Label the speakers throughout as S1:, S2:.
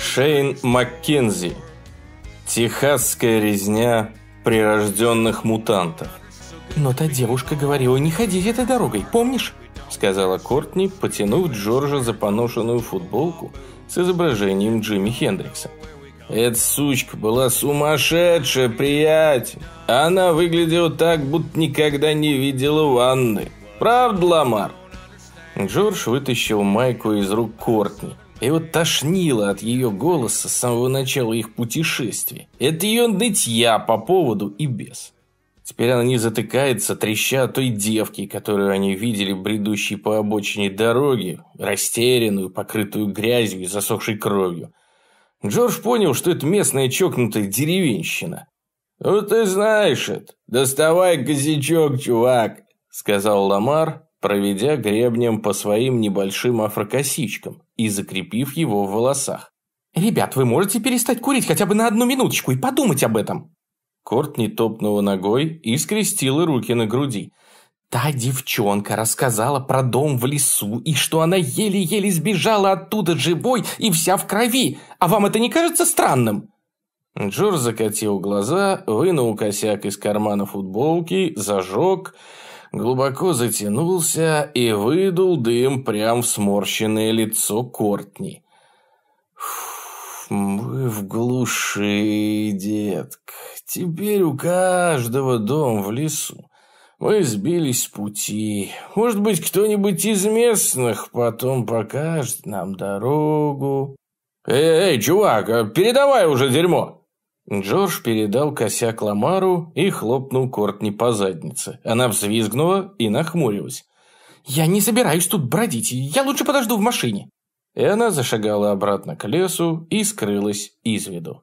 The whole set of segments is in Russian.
S1: Шейн Маккензи. Техасская резня прирожденных мутантов.
S2: «Но та девушка говорила не ходить этой дорогой, помнишь?»
S1: Сказала Кортни, потянув Джорджа за поношенную футболку с изображением Джимми Хендрикса. Эта сучка была сумасшедшая, приятель. Она выглядела так, будто никогда не видела ванны. Правда, Ламар? Джордж вытащил майку из рук Кортни. Его тошнило от ее голоса с самого начала их путешествия. Это ее нытья по поводу и без. Теперь она не затыкается, треща той девки, которую они видели, бредущей по обочине дороги, растерянную, покрытую грязью и засохшей кровью. Джордж понял, что это местная чокнутая деревенщина. «Ну ты знаешь это. Доставай косячок, чувак», — сказал Ламар, проведя гребнем по своим небольшим афрокосичкам и закрепив его в волосах.
S2: «Ребят, вы можете перестать курить хотя бы на одну минуточку и подумать об этом?»
S1: Кортни топнула ногой и скрестила руки на груди.
S2: «Та девчонка рассказала про дом в лесу и что она еле-еле сбежала оттуда живой и вся в крови. А вам это не кажется странным?»
S1: Джордж закатил глаза, вынул косяк из кармана футболки, зажег глубоко затянулся и выдул дым прямо в сморщенное лицо Кортни. «Мы в глуши, детка. Теперь у каждого дом в лесу. Мы сбились с пути. Может быть, кто-нибудь из местных потом покажет нам дорогу». «Эй, эй, чувак, передавай уже дерьмо!» Джордж передал косяк Ламару и хлопнул Кортни по заднице. Она взвизгнула и нахмурилась.
S2: «Я не собираюсь тут бродить, я лучше подожду в машине».
S1: И она зашагала обратно к лесу и скрылась из виду.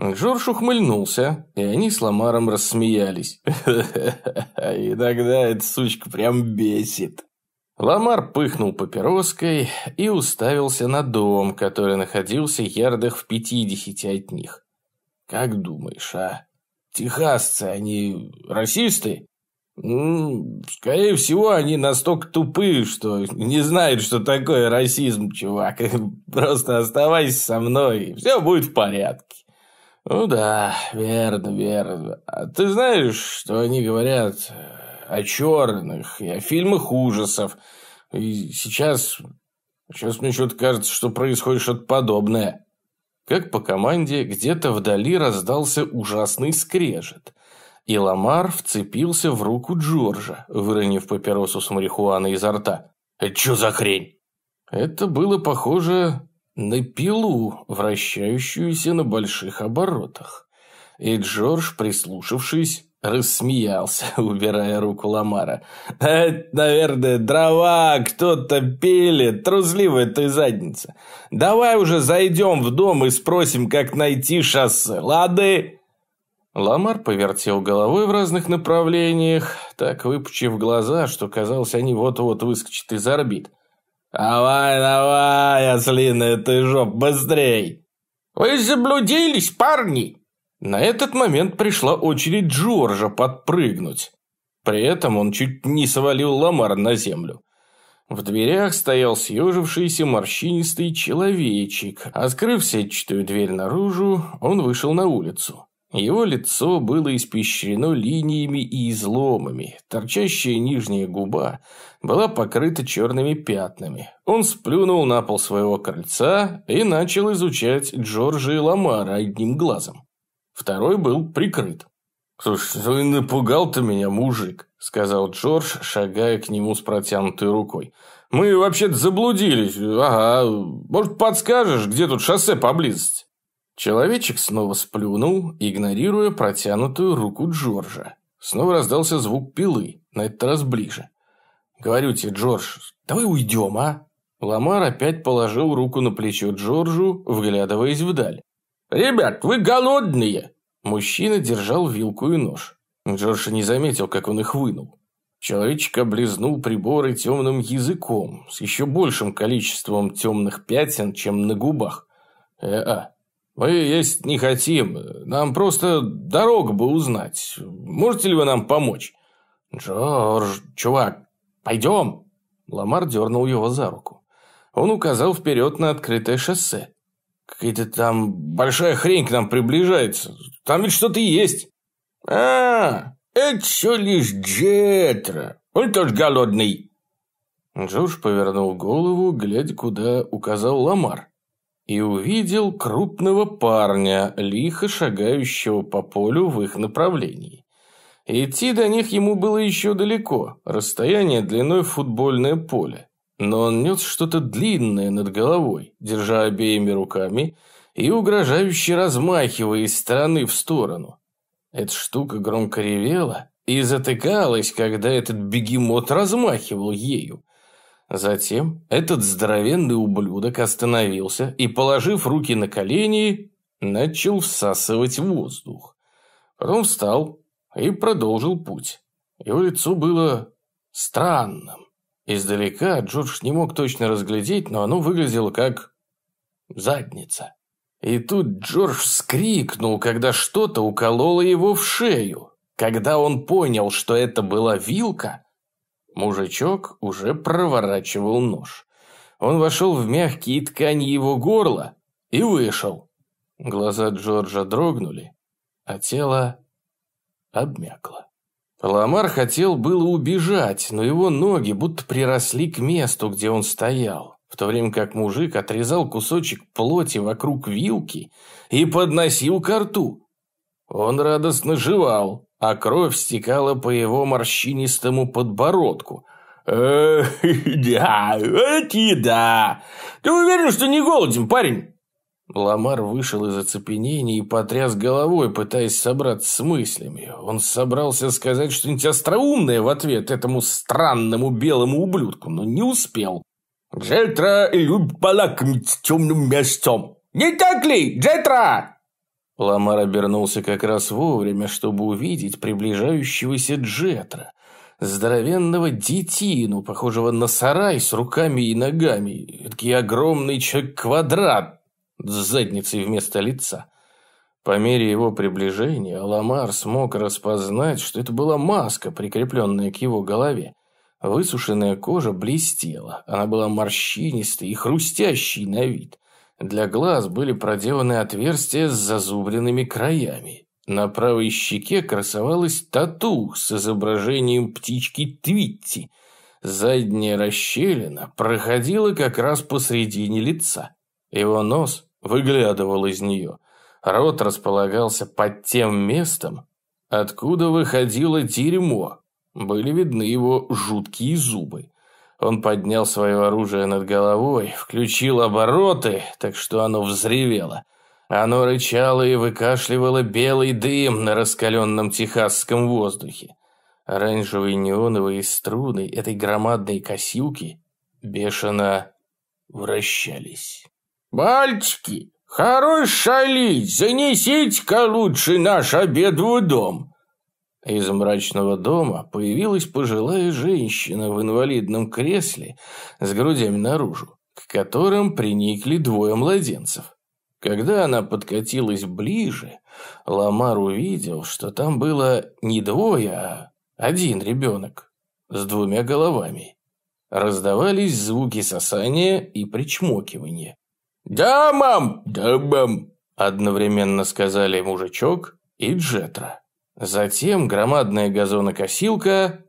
S1: Джордж ухмыльнулся, и они с Ламаром рассмеялись. «Иногда эта сучка прям бесит». Ламар пыхнул папироской и уставился на дом, который находился ярдах в пятидесяти от них. Как думаешь, а? Техасцы, они расисты? Ну, скорее всего, они настолько тупые, что не знают, что такое расизм, чувак. Просто оставайся со мной, и все будет в порядке. Ну да, верно, верно. А ты знаешь, что они говорят о черных и о фильмах ужасов? И сейчас, сейчас мне что-то кажется, что происходит что-то подобное. Как по команде, где-то вдали раздался ужасный скрежет. И Ламар вцепился в руку Джорджа, выронив папиросу с марихуаной изо рта. «Это что за хрень?» Это было похоже на пилу, вращающуюся на больших оборотах. И Джордж, прислушавшись, Рассмеялся, убирая руку Ламара. «Это, наверное, дрова кто-то пилит, трусливая ты задница. Давай уже зайдем в дом и спросим, как найти шоссе, лады?» Ламар повертел головой в разных направлениях, так выпучив глаза, что казалось, они вот-вот выскочат из орбит. «Давай, давай, ослиная ты жоп, быстрей!» «Вы заблудились, парни!» На этот момент пришла очередь Джорджа подпрыгнуть. При этом он чуть не свалил Ламар на землю. В дверях стоял съежившийся морщинистый человечек. Открыв сетчатую дверь наружу, он вышел на улицу. Его лицо было испещрено линиями и изломами. Торчащая нижняя губа была покрыта черными пятнами. Он сплюнул на пол своего крыльца и начал изучать Джорджа и Ламара одним глазом. Второй был прикрыт. «Слушай, ну и напугал ты меня, мужик», – сказал Джордж, шагая к нему с протянутой рукой. «Мы вообще-то заблудились. Ага, может, подскажешь, где тут шоссе поблизости?» Человечек снова сплюнул, игнорируя протянутую руку Джорджа. Снова раздался звук пилы, на этот раз ближе. «Говорю тебе, Джордж, давай уйдем, а?» Ламар опять положил руку на плечо Джорджу, вглядываясь вдаль. «Ребят, вы голодные!» Мужчина держал вилку и нож. Джордж не заметил, как он их вынул. Человечек облизнул приборы темным языком, с еще большим количеством темных пятен, чем на губах. «Э-а, мы есть не хотим, нам просто дорогу бы узнать. Можете ли вы нам помочь?» «Джордж, чувак, пойдем!» Ламар дернул его за руку. Он указал вперед на открытое шоссе. Какая-то там большая хрень к нам приближается. Там ведь что-то есть. А, это все лишь Джетра. Он тоже голодный. Джордж повернул голову, глядя, куда указал Ламар, и увидел крупного парня, лихо шагающего по полю в их направлении. Идти до них ему было еще далеко, расстояние длиной в футбольное поле. Но он нес что-то длинное над головой, держа обеими руками и угрожающе размахивая из стороны в сторону. Эта штука громко ревела и затыкалась, когда этот бегемот размахивал ею. Затем этот здоровенный ублюдок остановился и, положив руки на колени, начал всасывать воздух. Потом встал и продолжил путь. Его лицо было странным. Издалека Джордж не мог точно разглядеть, но оно выглядело как задница. И тут Джордж вскрикнул, когда что-то укололо его в шею. Когда он понял, что это была вилка, мужичок уже проворачивал нож. Он вошел в мягкие ткани его горла и вышел. Глаза Джорджа дрогнули, а тело обмякло. Ламар хотел было убежать, но его ноги будто приросли к месту, где он стоял, в то время как мужик отрезал кусочек плоти вокруг вилки и подносил ко рту. Он радостно жевал, а кровь стекала по его морщинистому подбородку. «Эх, да, это да! Ты уверен, что не голоден, парень?» Ламар вышел из оцепенения и потряс головой, пытаясь собраться с мыслями. Он собрался сказать что-нибудь остроумное в ответ этому странному белому ублюдку, но не успел. «Джетра любит полакомиться темным мясцом! Не так ли, Джетра?» Ламар обернулся как раз вовремя, чтобы увидеть приближающегося Джетра. Здоровенного детину, похожего на сарай с руками и ногами. Такие огромный человек-квадрат, с задницей вместо лица. По мере его приближения Ламар смог распознать, что это была маска, прикрепленная к его голове. Высушенная кожа блестела, она была морщинистой и хрустящей на вид. Для глаз были проделаны отверстия с зазубренными краями. На правой щеке красовалась тату с изображением птички Твитти. Задняя расщелина проходила как раз посредине лица. Его нос выглядывал из нее. Рот располагался под тем местом, откуда выходило дерьмо. Были видны его жуткие зубы. Он поднял свое оружие над головой, включил обороты, так что оно взревело. Оно рычало и выкашливало белый дым на раскаленном техасском воздухе. Оранжевые неоновые струны этой громадной косилки бешено вращались. «Мальчики, хорош шалить, занесите-ка лучше наш обед в дом!» Из мрачного дома появилась пожилая женщина в инвалидном кресле с грудями наружу, к которым приникли двое младенцев. Когда она подкатилась ближе, Ламар увидел, что там было не двое, а один ребенок с двумя головами. Раздавались звуки сосания и причмокивания. «Да, мам! Да, мам!» Одновременно сказали мужичок и Джетра. Затем громадная газонокосилка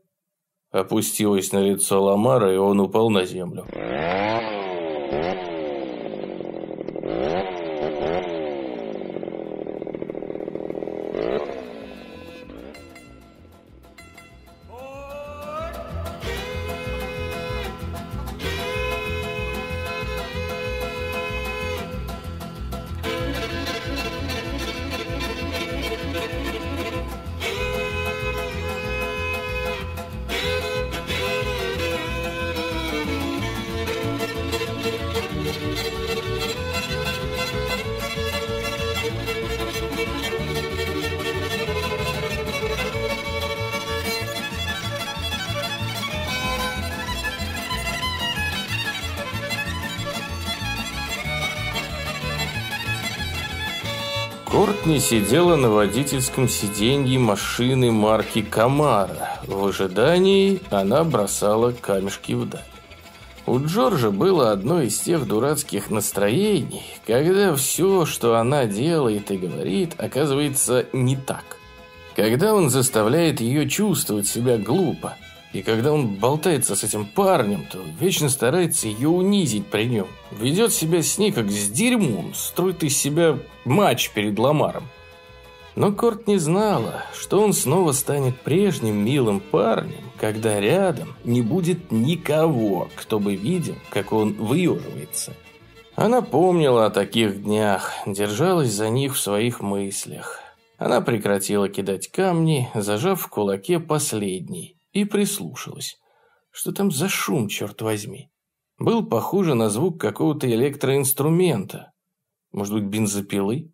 S1: опустилась на лицо Ламара, и он упал на землю. Кортни сидела на водительском сиденье машины марки «Камара». В ожидании она бросала камешки вдаль. У Джорджа было одно из тех дурацких настроений, когда все, что она делает и говорит, оказывается не так. Когда он заставляет ее чувствовать себя глупо, и когда он болтается с этим парнем, то вечно старается ее унизить при нем. Ведет себя с ней как с дерьмом, строит из себя матч перед Ламаром. Но Корт не знала, что он снова станет прежним милым парнем, когда рядом не будет никого, кто бы видел, как он выеживается. Она помнила о таких днях, держалась за них в своих мыслях. Она прекратила кидать камни, зажав в кулаке последний, и прислушалась. Что там за шум, черт возьми? Был похоже на звук какого-то электроинструмента. Может быть, бензопилы?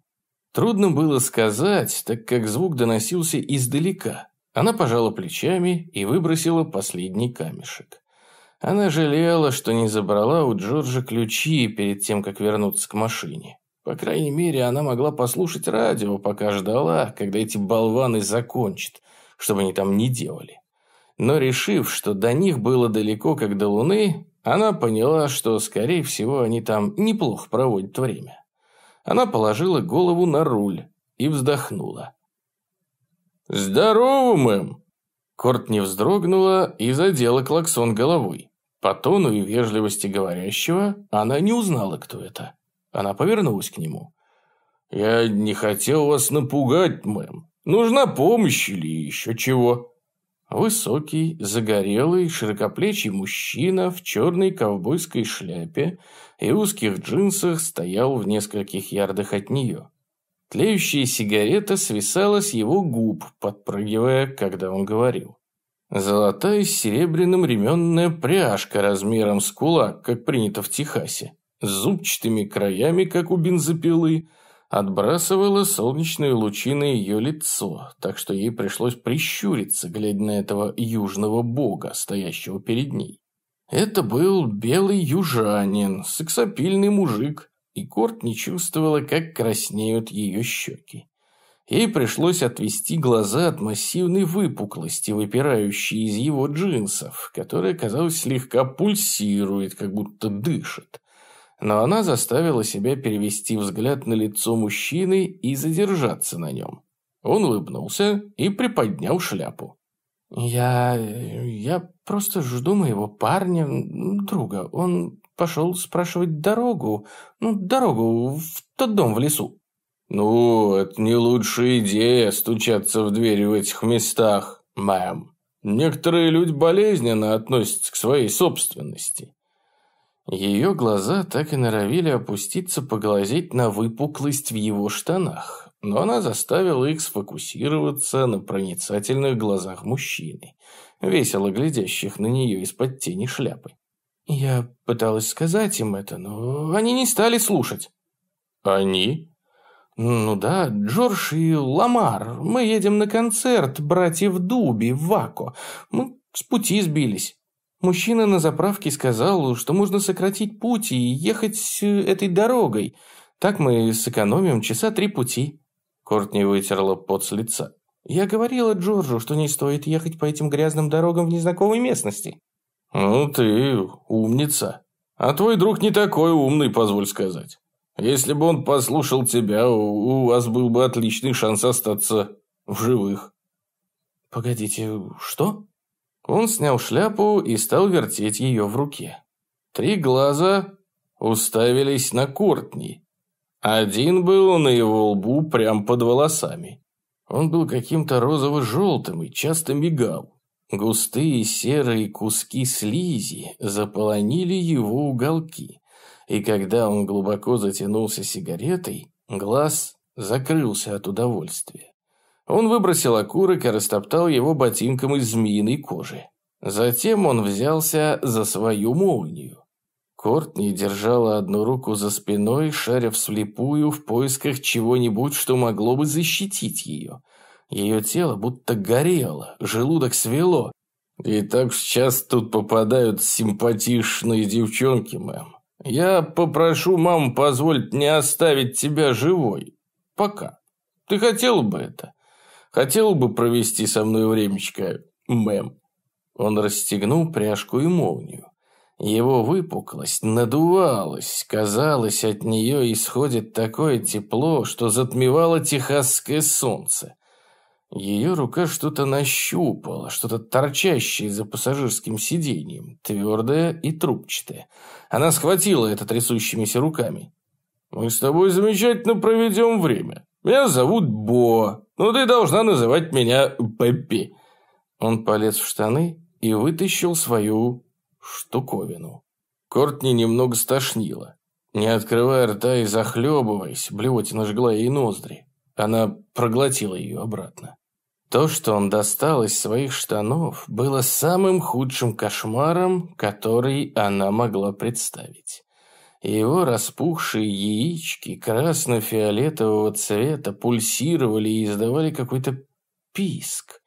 S1: Трудно было сказать, так как звук доносился издалека. Она пожала плечами и выбросила последний камешек. Она жалела, что не забрала у Джорджа ключи перед тем, как вернуться к машине. По крайней мере, она могла послушать радио, пока ждала, когда эти болваны закончат, чтобы они там не делали но решив, что до них было далеко, как до Луны, она поняла, что, скорее всего, они там неплохо проводят время. Она положила голову на руль и вздохнула. «Здорово, мэм!» Корт не вздрогнула и задела клаксон головой. По тону и вежливости говорящего она не узнала, кто это. Она повернулась к нему. «Я не хотел вас напугать, мэм. Нужна помощь или еще чего?» Высокий, загорелый, широкоплечий мужчина в черной ковбойской шляпе и узких джинсах стоял в нескольких ярдах от нее. Тлеющая сигарета свисала с его губ, подпрыгивая, когда он говорил. Золотая с серебряным ременная пряжка размером с кулак, как принято в Техасе, с зубчатыми краями, как у бензопилы, отбрасывало солнечные лучи на ее лицо, так что ей пришлось прищуриться, глядя на этого южного бога, стоящего перед ней. Это был белый южанин, сексапильный мужик, и Корт не чувствовала, как краснеют ее щеки. Ей пришлось отвести глаза от массивной выпуклости, выпирающей из его джинсов, которая, казалось, слегка пульсирует, как будто дышит но она заставила себя перевести взгляд на лицо мужчины и задержаться на нем. Он улыбнулся и приподнял шляпу. «Я... я просто жду моего парня, друга. Он пошел спрашивать дорогу, ну, дорогу в тот дом в лесу». «Ну, это не лучшая идея стучаться в двери в этих местах, мэм. Некоторые люди болезненно относятся к своей собственности. Ее глаза так и норовили опуститься поглазеть на выпуклость в его штанах, но она заставила их сфокусироваться на проницательных глазах мужчины, весело глядящих на нее из-под тени шляпы. Я пыталась сказать им это, но они не стали слушать. «Они?» «Ну да, Джордж и Ламар. Мы едем на концерт братьев Дуби в Вако. Мы с пути сбились». Мужчина на заправке сказал, что можно сократить путь и ехать э, этой дорогой. Так мы сэкономим часа три пути». Кортни вытерла пот с лица. «Я говорила Джорджу, что не стоит ехать по этим грязным дорогам в незнакомой местности». «Ну ты умница. А твой друг не такой умный, позволь сказать. Если бы он послушал тебя, у вас был бы отличный шанс остаться в живых».
S2: «Погодите, что?»
S1: Он снял шляпу и стал вертеть ее в руке. Три глаза уставились на Кортни. Один был на его лбу прямо под волосами. Он был каким-то розово-желтым и часто мигал. Густые серые куски слизи заполонили его уголки, и когда он глубоко затянулся сигаретой, глаз закрылся от удовольствия. Он выбросил окурок и растоптал его ботинком из змеиной кожи. Затем он взялся за свою молнию. Кортни держала одну руку за спиной, шаря вслепую в поисках чего-нибудь, что могло бы защитить ее. Ее тело будто горело, желудок свело. И так сейчас тут попадают симпатичные девчонки, мэм. Я попрошу маму позволить не оставить тебя живой. Пока. Ты хотела бы это? Хотел бы провести со мной времечко, мэм?» Он расстегнул пряжку и молнию. Его выпуклость надувалась, казалось, от нее исходит такое тепло, что затмевало техасское солнце. Ее рука что-то нащупала, что-то торчащее за пассажирским сиденьем, твердое и трубчатое. Она схватила это трясущимися руками. «Мы с тобой замечательно проведем время. Меня зовут Бо, но ты должна называть меня Пеппи». Он полез в штаны и вытащил свою штуковину. Кортни немного стошнило. Не открывая рта и захлебываясь, блевотина жгла ей ноздри. Она проглотила ее обратно. То, что он достал из своих штанов, было самым худшим кошмаром, который она могла представить. Его распухшие яички красно-фиолетового цвета пульсировали и издавали какой-то писк.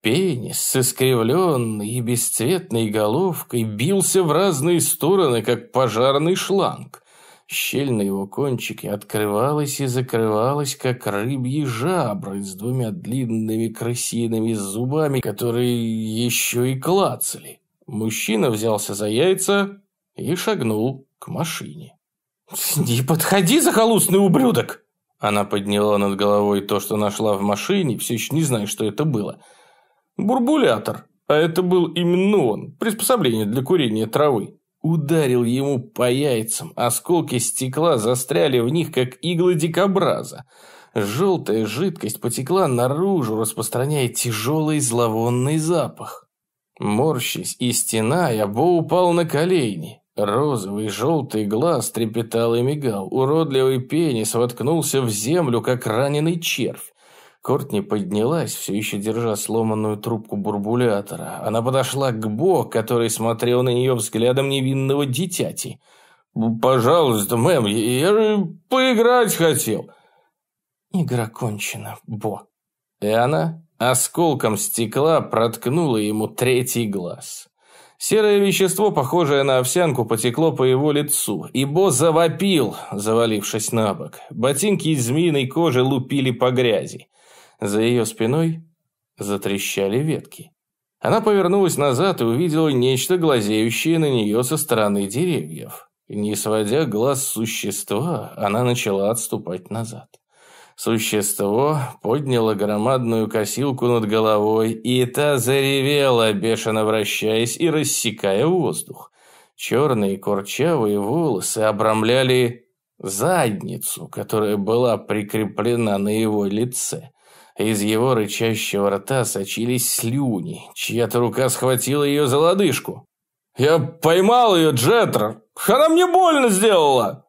S1: Пенис с искривленной и бесцветной головкой бился в разные стороны, как пожарный шланг. Щель на его кончике открывалась и закрывалась, как рыбьи жабры с двумя длинными крысиными зубами, которые еще и клацали. Мужчина взялся за яйца и шагнул к машине. «Не подходи, захолустный ублюдок!» Она подняла над головой то, что нашла в машине, все еще не зная, что это было. Бурбулятор, а это был именно он, приспособление для курения травы ударил ему по яйцам. Осколки стекла застряли в них, как иглы дикобраза. Желтая жидкость потекла наружу, распространяя тяжелый зловонный запах. Морщись и стеная, Бо упал на колени. Розовый желтый глаз трепетал и мигал. Уродливый пенис воткнулся в землю, как раненый червь. Кортни поднялась, все еще держа сломанную трубку бурбулятора. Она подошла к Бо, который смотрел на нее взглядом невинного дитяти. «Пожалуйста, мэм, я же поиграть хотел». «Игра кончена, Бо». И она осколком стекла проткнула ему третий глаз. Серое вещество, похожее на овсянку, потекло по его лицу, и Бо завопил, завалившись на бок. Ботинки из змеиной кожи лупили по грязи. За ее спиной затрещали ветки. Она повернулась назад и увидела нечто глазеющее на нее со стороны деревьев. Не сводя глаз существа, она начала отступать назад. Существо подняло громадную косилку над головой, и та заревела, бешено вращаясь и рассекая воздух. Черные курчавые волосы обрамляли задницу, которая была прикреплена на его лице. Из его рычащего рта сочились слюни. Чья-то рука схватила ее за лодыжку. «Я поймал ее, Джеттер! Она мне больно сделала!»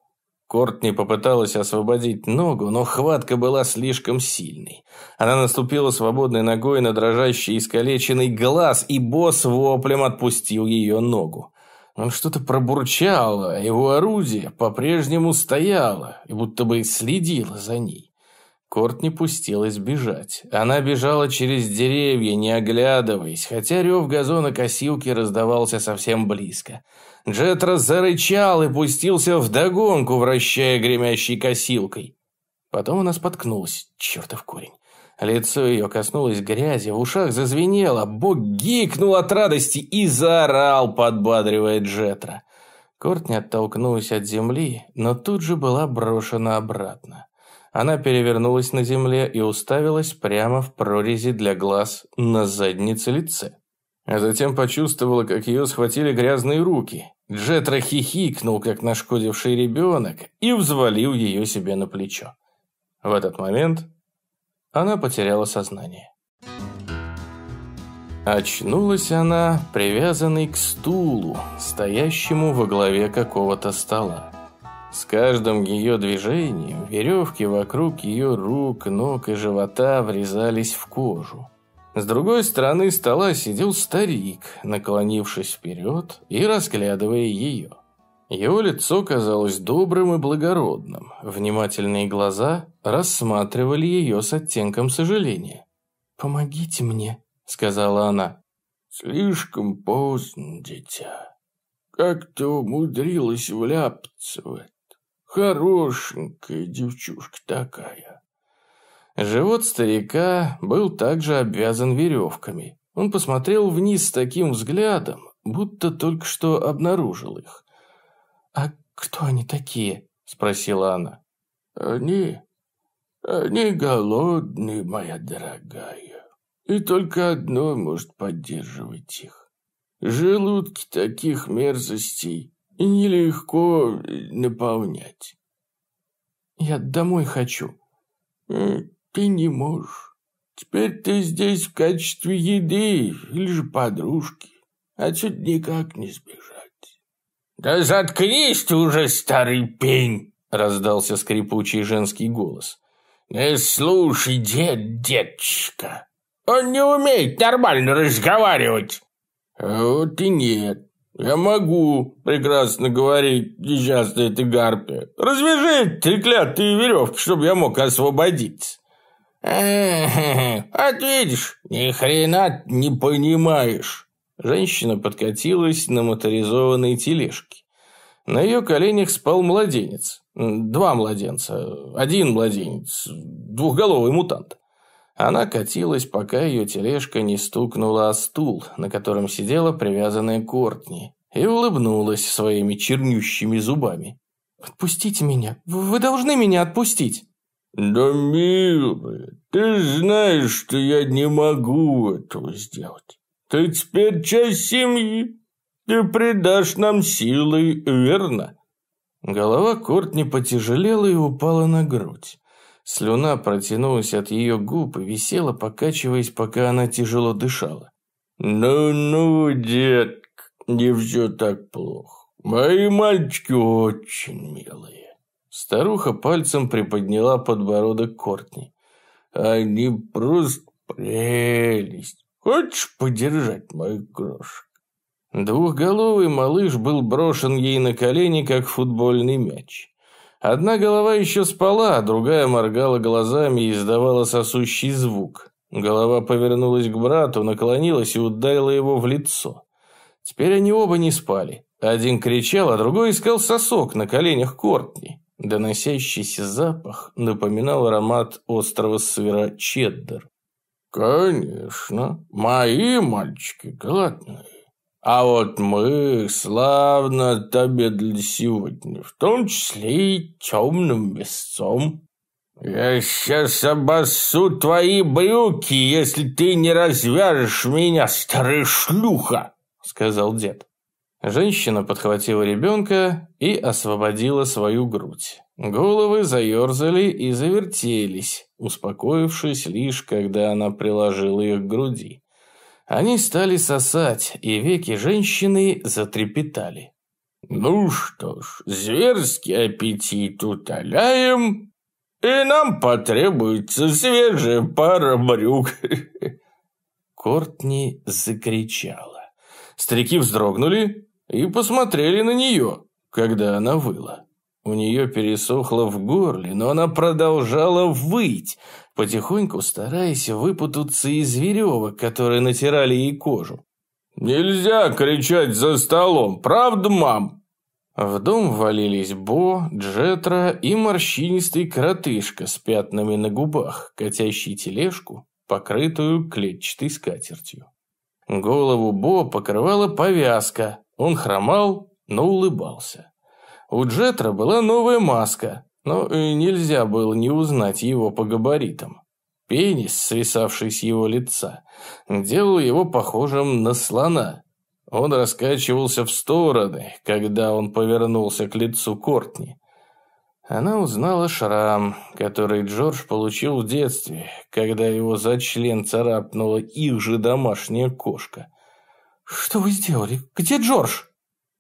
S1: Кортни попыталась освободить ногу, но хватка была слишком сильной. Она наступила свободной ногой на дрожащий искалеченный глаз, и босс воплем отпустил ее ногу. Он что-то пробурчал, а его орудие по-прежнему стояло и будто бы следило за ней. Кортни пустилась бежать. Она бежала через деревья, не оглядываясь, хотя рев газона косилки раздавался совсем близко. Джетрос зарычал и пустился в догонку, вращая гремящей косилкой. Потом она споткнулась, чертов корень. Лицо ее коснулось грязи, в ушах зазвенело, Бог гикнул от радости и заорал, подбадривая Джетра. Кортни оттолкнулась от земли, но тут же была брошена обратно. Она перевернулась на земле и уставилась прямо в прорези для глаз на заднице лице. А затем почувствовала, как ее схватили грязные руки. Джетра хихикнул, как нашкодивший ребенок, и взвалил ее себе на плечо. В этот момент она потеряла сознание. Очнулась она, привязанной к стулу, стоящему во главе какого-то стола. С каждым ее движением веревки вокруг ее рук, ног и живота врезались в кожу. С другой стороны стола сидел старик, наклонившись вперед и разглядывая ее. Его лицо казалось добрым и благородным. Внимательные глаза рассматривали ее с оттенком сожаления. «Помогите мне», — сказала она. «Слишком поздно, дитя. Как ты умудрилась вляпаться в это? Хорошенькая девчушка такая. Живот старика был также обвязан веревками. Он посмотрел вниз с таким взглядом, будто только что обнаружил их.
S2: «А кто они такие?» – спросила она.
S3: «Они... они голодные, моя дорогая. И только одно может поддерживать их. Желудки таких мерзостей нелегко наполнять».
S2: «Я домой хочу».
S3: «Ты не можешь. Теперь ты здесь в качестве еды или же подружки. Отсюда никак не сбежать».
S1: «Да заткнись ты уже, старый пень!» — раздался скрипучий женский голос. «Не слушай, дед, деточка, он не умеет нормально разговаривать!»
S3: «Вот и нет. Я могу прекрасно говорить, несчастная ты гарпия. Развяжи треклятые веревки, чтобы я мог освободиться».
S1: «Эх, видишь, ни хрена не понимаешь». Женщина подкатилась на моторизованной тележке. На ее коленях спал младенец. Два младенца. Один младенец. Двухголовый мутант. Она катилась, пока ее тележка не стукнула о стул, на котором сидела привязанная Кортни, и улыбнулась своими чернющими зубами.
S2: «Отпустите меня! Вы должны меня отпустить!»
S3: «Да, милая, ты знаешь, что я не могу этого сделать. Ты теперь часть семьи. Ты придашь нам силы, верно?»
S1: Голова Кортни потяжелела и упала на грудь. Слюна протянулась от ее губ и висела, покачиваясь, пока она тяжело дышала.
S3: «Ну-ну, детка, не все так плохо. Мои мальчики очень милые».
S1: Старуха пальцем приподняла подбородок Кортни.
S3: «Они просто прелесть. Хочешь подержать мою крошек?»
S1: Двухголовый малыш был брошен ей на колени, как футбольный мяч. Одна голова еще спала, а другая моргала глазами и издавала сосущий звук. Голова повернулась к брату, наклонилась и ударила его в лицо. Теперь они оба не спали. Один кричал, а другой искал сосок на коленях Кортни. Доносящийся запах напоминал аромат острого сыра чеддер.
S3: «Конечно, мои мальчики голодные. А вот мы славно отобедали сегодня, в том числе и темным мясцом. Я сейчас обоссу твои брюки, если ты не развяжешь меня, старая шлюха!» сказал дед.
S1: Женщина подхватила ребенка и освободила свою грудь. Головы заерзали и завертелись, успокоившись лишь, когда она приложила их к груди. Они стали сосать, и веки женщины затрепетали.
S3: «Ну что ж, зверский аппетит утоляем, и нам потребуется свежая пара брюк».
S1: Кортни закричала. Старики вздрогнули и посмотрели на нее, когда она выла. У нее пересохло в горле, но она продолжала выть, потихоньку стараясь выпутаться из веревок, которые натирали ей кожу.
S3: «Нельзя кричать за столом, правда, мам?»
S1: В дом ввалились Бо, Джетра и морщинистый коротышка с пятнами на губах, катящий тележку, покрытую клетчатой скатертью. Голову Бо покрывала повязка, он хромал, но улыбался. У Джетра была новая маска, но и нельзя было не узнать его по габаритам. Пенис, свисавший с его лица, делал его похожим на слона. Он раскачивался в стороны, когда он повернулся к лицу Кортни. Она узнала шрам, который Джордж получил в детстве, когда его за член царапнула их же домашняя кошка.
S2: «Что вы сделали? Где Джордж?»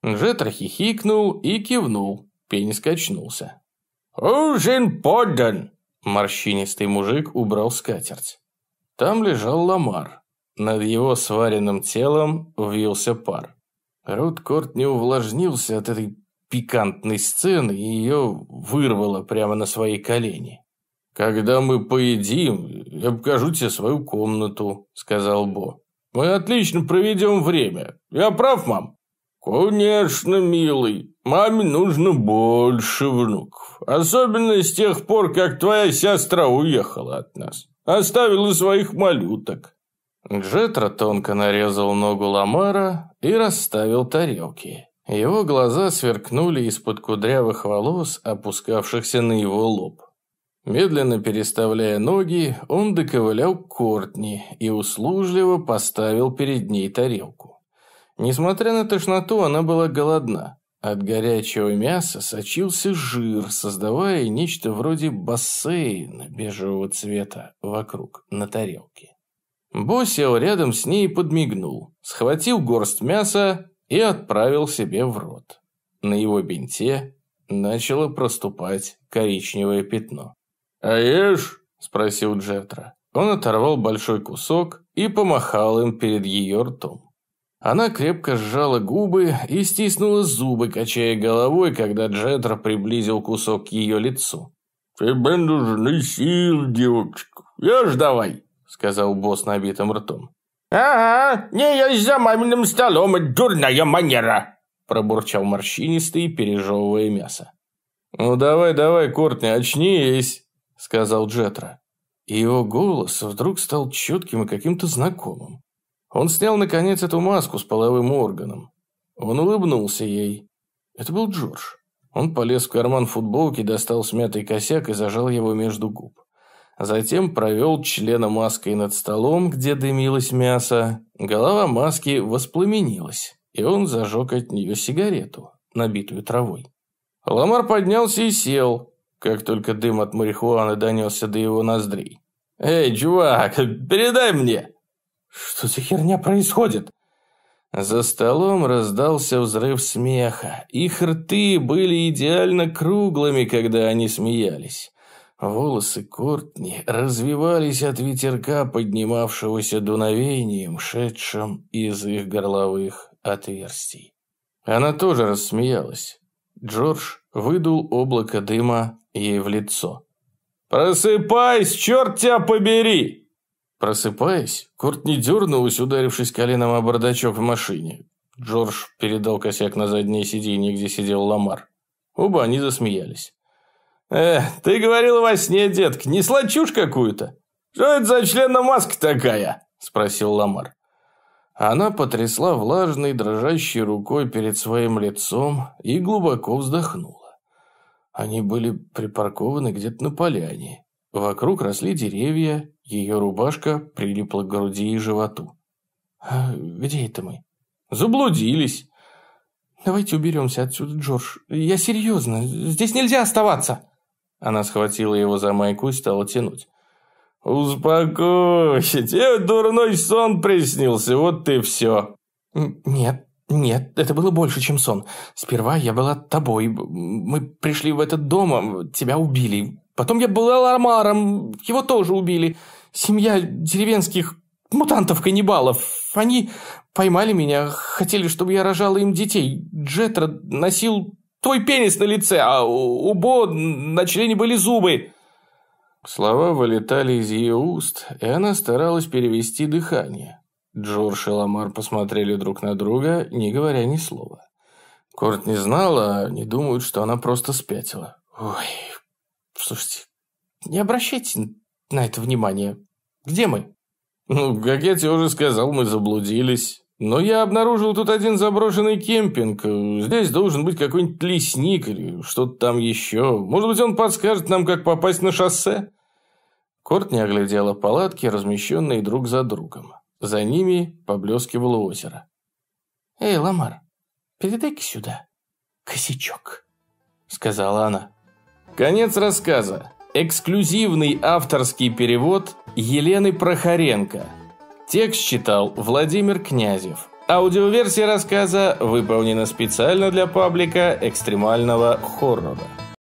S1: Джетра хихикнул и кивнул. Пенис качнулся.
S3: «Ужин подан!»
S1: Морщинистый мужик убрал скатерть. Там лежал Ламар. Над его сваренным телом вился пар. Рот Корт не увлажнился от этой пикантной сцены и ее вырвало прямо на свои колени. «Когда мы поедим, я покажу тебе свою комнату», — сказал Бо. «Мы отлично проведем время. Я прав, мам?» «Конечно, милый. Маме нужно больше внуков. Особенно с тех пор, как твоя сестра уехала от нас. Оставила своих малюток». Джетра тонко нарезал ногу Ламара и расставил тарелки. Его глаза сверкнули из-под кудрявых волос, опускавшихся на его лоб. Медленно переставляя ноги, он доковылял к Кортни и услужливо поставил перед ней тарелку. Несмотря на тошноту, она была голодна. От горячего мяса сочился жир, создавая нечто вроде бассейна бежевого цвета вокруг на тарелке. Бо сел рядом с ней и подмигнул, схватил горсть мяса и отправил себе в рот. На его бинте начало проступать коричневое пятно.
S3: «А ешь?»
S1: – спросил Джетра. Он оторвал большой кусок и помахал им перед ее ртом. Она крепко сжала губы и стиснула зубы, качая головой, когда Джетра приблизил кусок к ее лицу.
S3: «Тебе нужны силы, девочка. Ешь давай», —
S1: сказал босс набитым ртом.
S3: «Ага, не есть за маминым столом, это дурная манера», —
S1: пробурчал морщинистый, пережевывая мясо. «Ну давай, давай, Кортни, очнись», — сказал Джетра. И его голос вдруг стал четким и каким-то знакомым. Он снял, наконец, эту маску с половым органом. Он улыбнулся ей. Это был Джордж. Он полез в карман футболки, достал смятый косяк и зажал его между губ. Затем провел члена маской над столом, где дымилось мясо. Голова маски воспламенилась, и он зажег от нее сигарету, набитую травой. Ламар поднялся и сел, как только дым от марихуаны донесся до его ноздрей. «Эй, чувак, передай мне!»
S2: Что за херня происходит?
S1: За столом раздался взрыв смеха. Их рты были идеально круглыми, когда они смеялись. Волосы Кортни развивались от ветерка, поднимавшегося дуновением, шедшим из их горловых отверстий. Она тоже рассмеялась. Джордж выдул облако дыма ей в лицо. «Просыпайся, черт тебя побери!» Просыпаясь, Курт не дернулась, ударившись коленом о бардачок в машине. Джордж передал косяк на заднее сиденье, где сидел Ламар. Оба они засмеялись. «Э, ты говорил во сне, детка, несла чушь какую-то? Что это за члена маска такая?» – спросил Ламар. Она потрясла влажной, дрожащей рукой перед своим лицом и глубоко вздохнула. Они были припаркованы где-то на поляне. Вокруг росли деревья, ее рубашка прилипла к груди и животу.
S2: «А где это мы?»
S1: «Заблудились».
S2: «Давайте уберемся отсюда, Джордж. Я серьезно. Здесь нельзя оставаться».
S1: Она схватила его за майку и стала тянуть. «Успокойся, тебе дурной сон приснился, вот ты все».
S2: «Нет, нет, это было больше, чем сон. Сперва я была тобой. Мы пришли в этот дом, тебя убили. Потом я была Ламаром, его тоже убили. Семья деревенских мутантов-каннибалов. Они поймали меня, хотели, чтобы я рожала им детей. Джетра носил твой пенис на лице, а у Бо на члене были зубы».
S1: Слова вылетали из ее уст, и она старалась перевести дыхание. Джордж и Ламар посмотрели друг на друга, не говоря ни слова. Корт не знала, они думают, что она просто спятила.
S2: «Ой, Слушайте, не обращайте на это внимания. Где мы?
S1: Ну, как я тебе уже сказал, мы заблудились. Но я обнаружил тут один заброшенный кемпинг. Здесь должен быть какой-нибудь лесник или что-то там еще. Может быть, он подскажет нам, как попасть на шоссе? Кортни оглядела палатки, размещенные друг за другом. За ними поблескивало озеро.
S2: «Эй, Ламар, передай-ка сюда косячок», — сказала она.
S1: Конец рассказа. Эксклюзивный авторский перевод Елены Прохоренко. Текст читал Владимир Князев. Аудиоверсия рассказа выполнена специально для паблика экстремального хоррора.